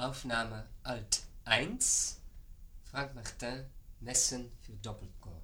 Aufnahme Alt 1 Frank Martin Messen für Doppelchor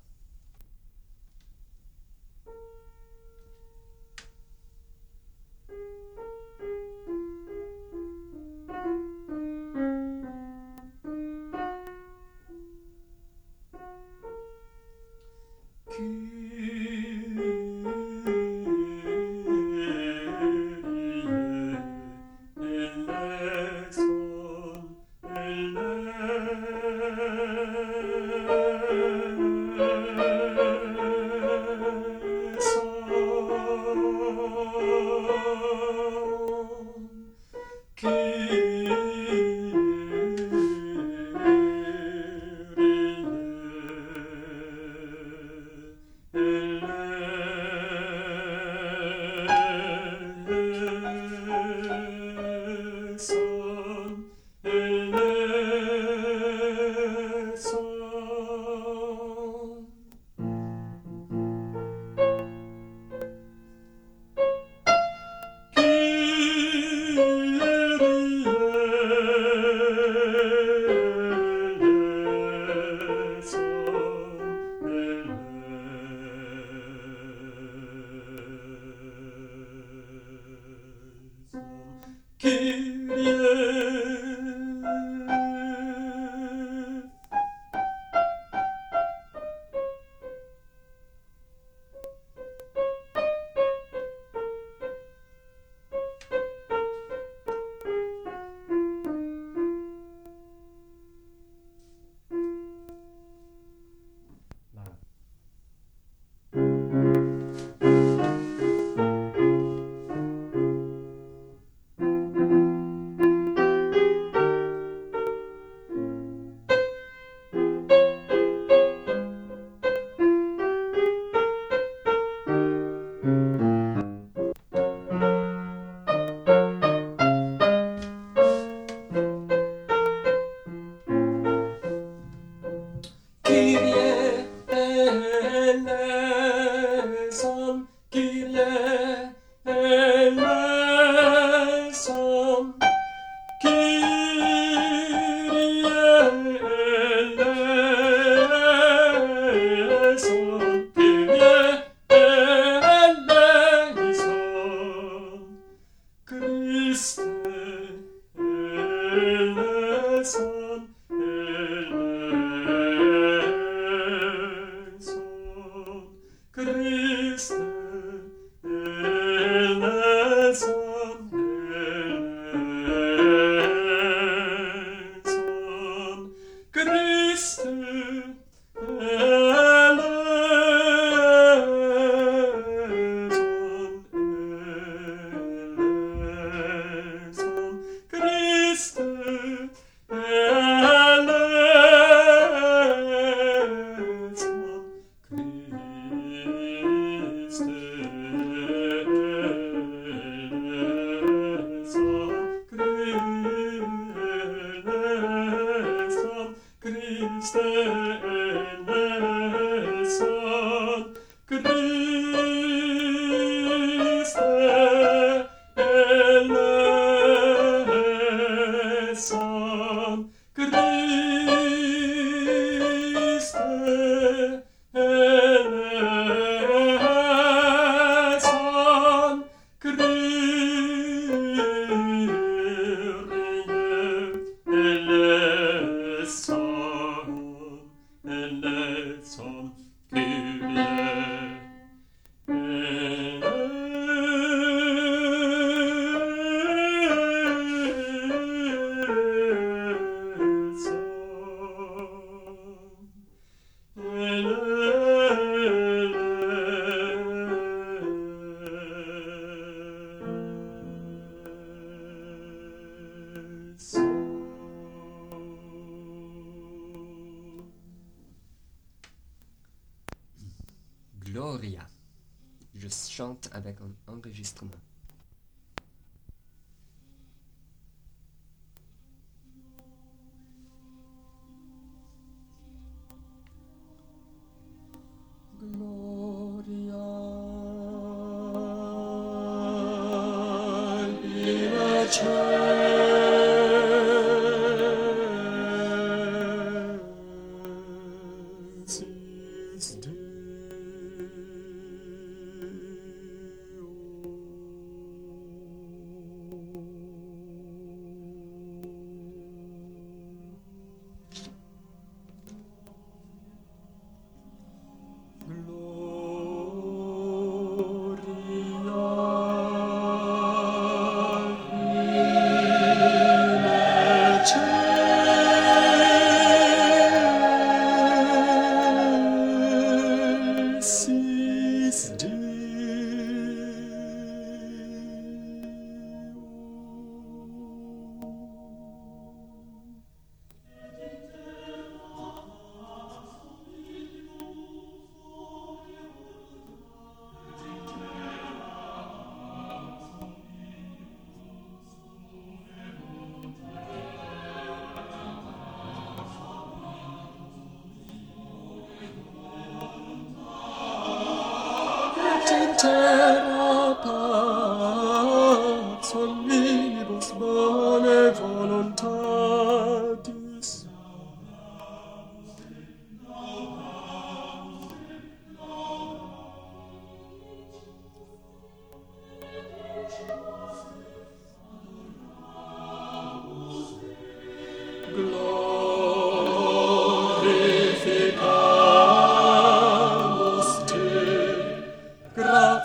gry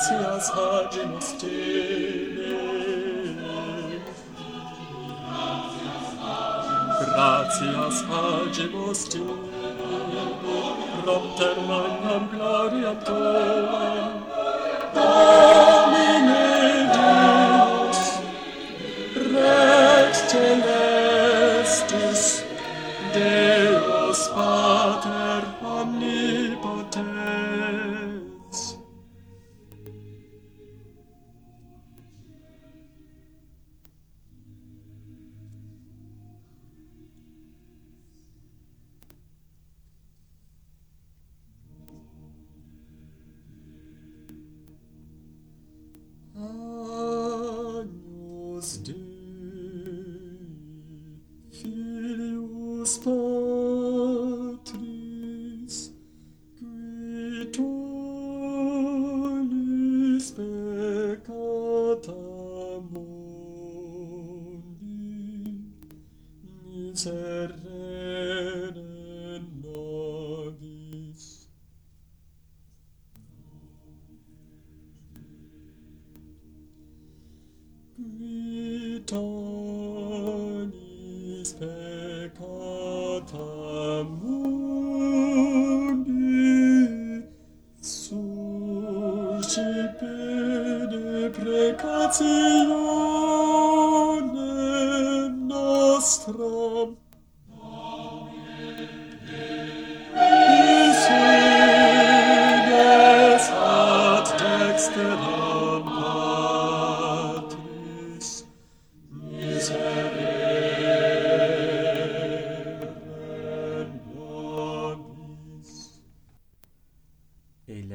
gratias agimus Tene. Gratias agimus Tene, propter magnam gloria Tua, Domine Deus, Rex Celestis Deus, Cer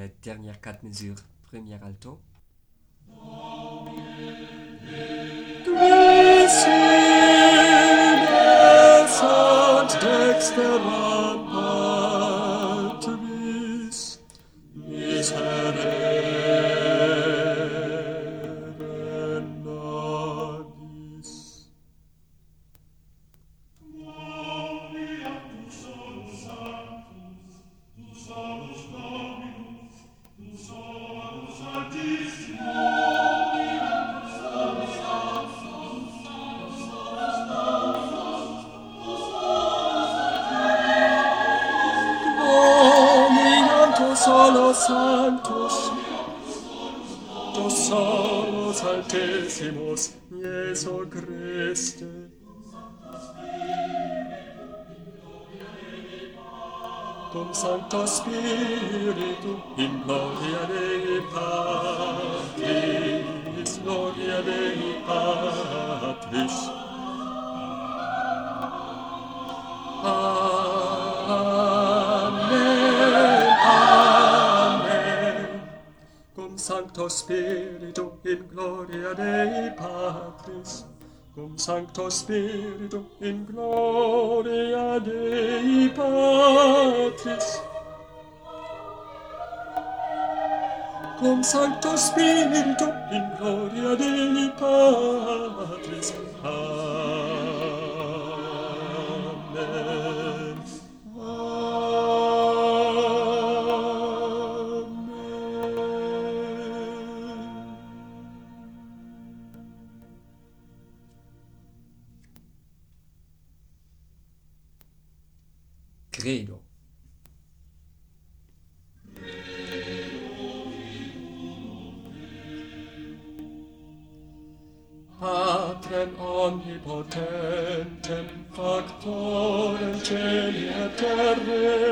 les dernières quatre mesures, première alto. Dextera Cum Sancto Spiritu, in gloria Dei Patris, gloria Dei Patris. Amen, Amen. Cum Sancto Spiritu, in gloria Dei Patris, cum sancto spiritu in gloria dei patris cum sancto spiritu in gloria dei patris Amen. credo. Patrem omnipotentem factorem celi et terre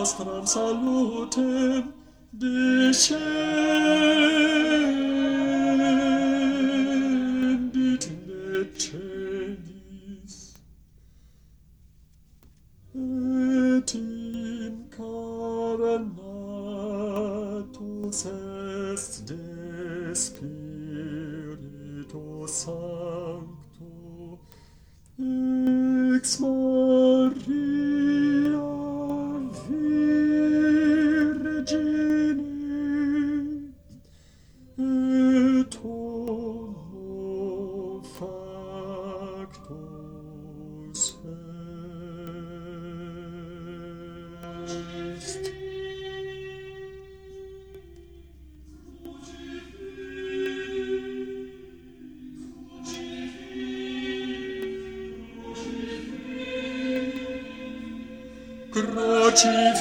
nostram salutem descendit Oczy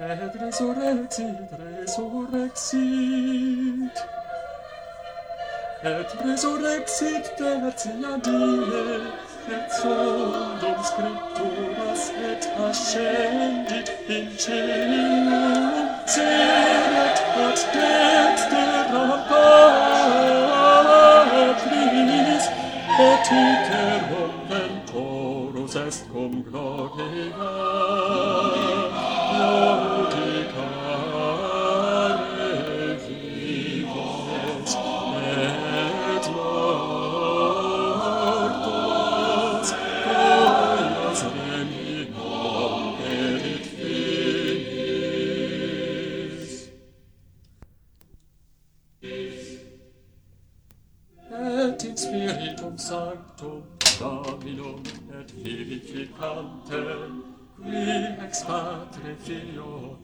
et resurrexit, resurrexit. Et resurrexit tertia die, et sodom scripturas, et ascendit in cielo, celet ad dextera patris, et iterum ventorus est cum gloria,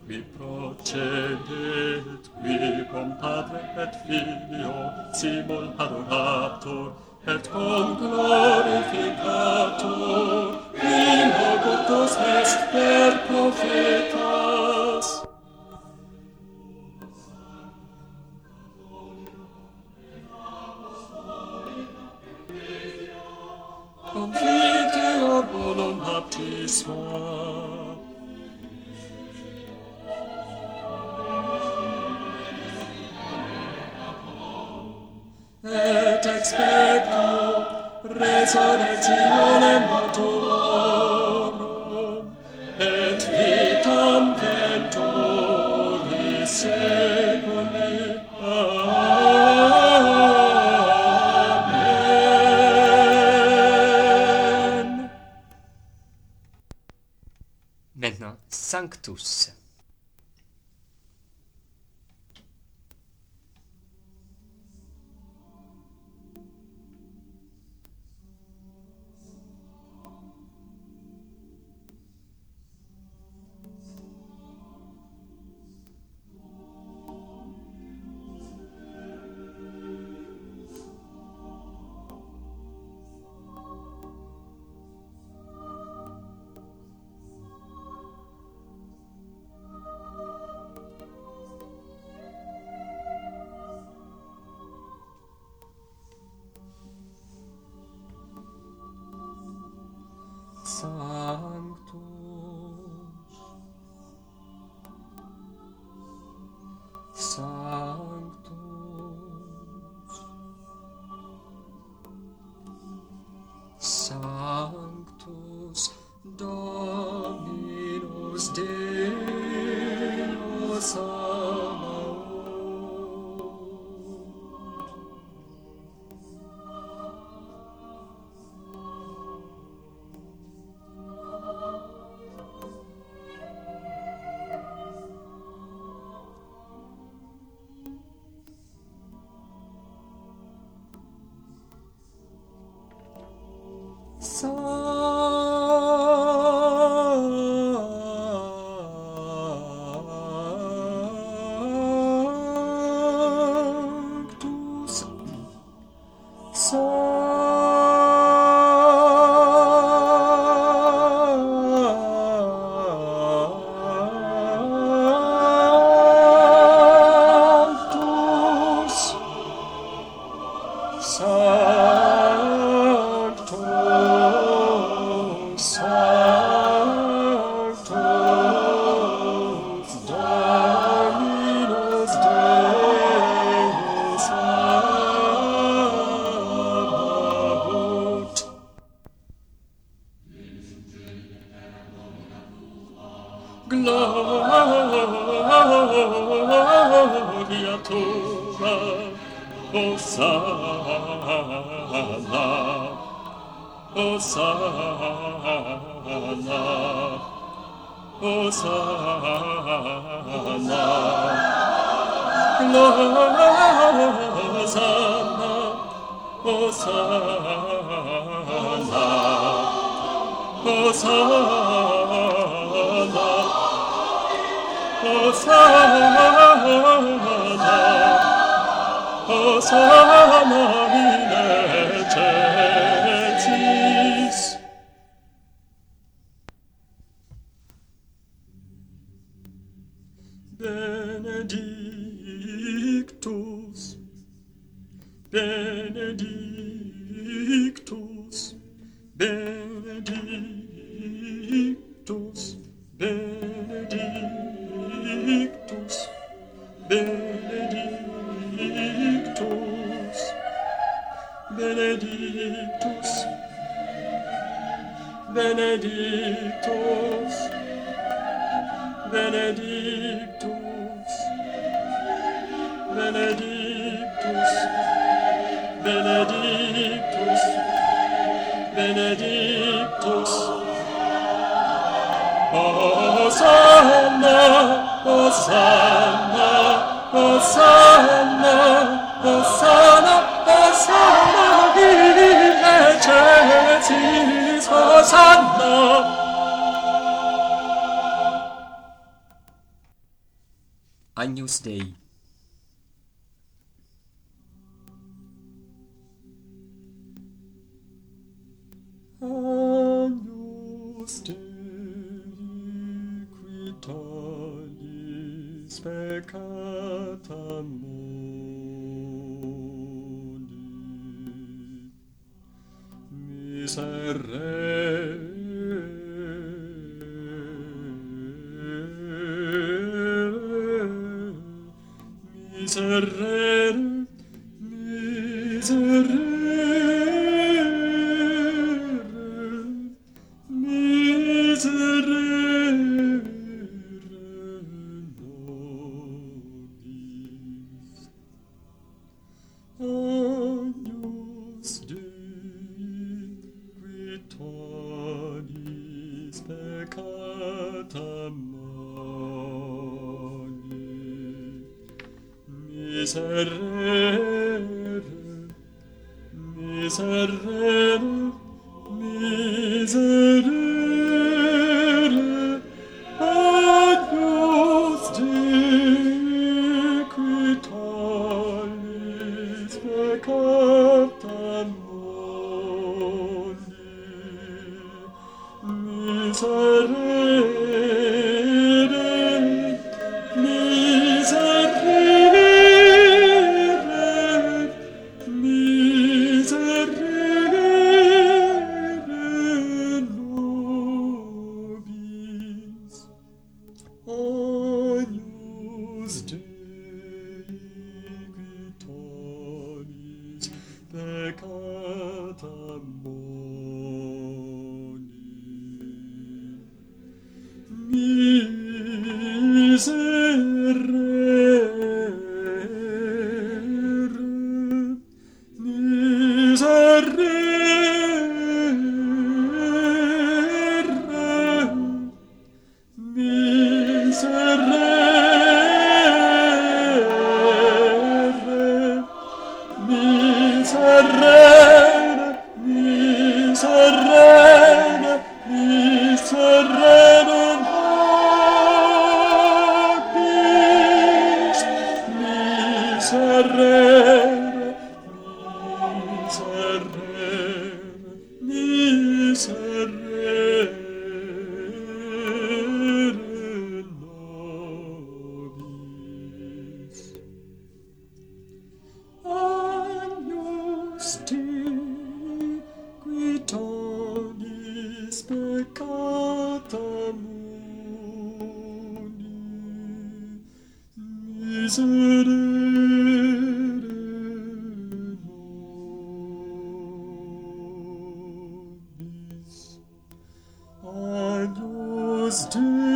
qui procedet, qui cum Padre et Filio simul adorator, et cum et expecto resurrectionem mortuorum, et vitam ventoris seculi. Amen. Maintenant, Sanctus. Hosanna, Hosanna, Lord, Hosanna, Hosanna, Hosanna, Hosanna, Hosanna, Hosanna, benedictus. Benedictus. Benedictus. Benedictus. Benedictus. Hosanna hosanna hosanna hosanna. Hosanna! Agnus Dei Agnus Dei qui tollis peccata miserere Tuesday.